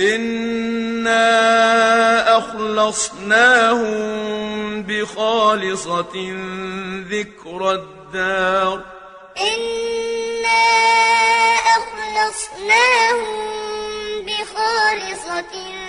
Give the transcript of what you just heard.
إِنَّا أَخْلَصْنَاهُم بِخَالِصَةٍ ذِكْرَى الدَّارِ إِنَّا أَخْلَصْنَاهُم بِخَالِصَةٍ ذِكْرَى الدَّارِ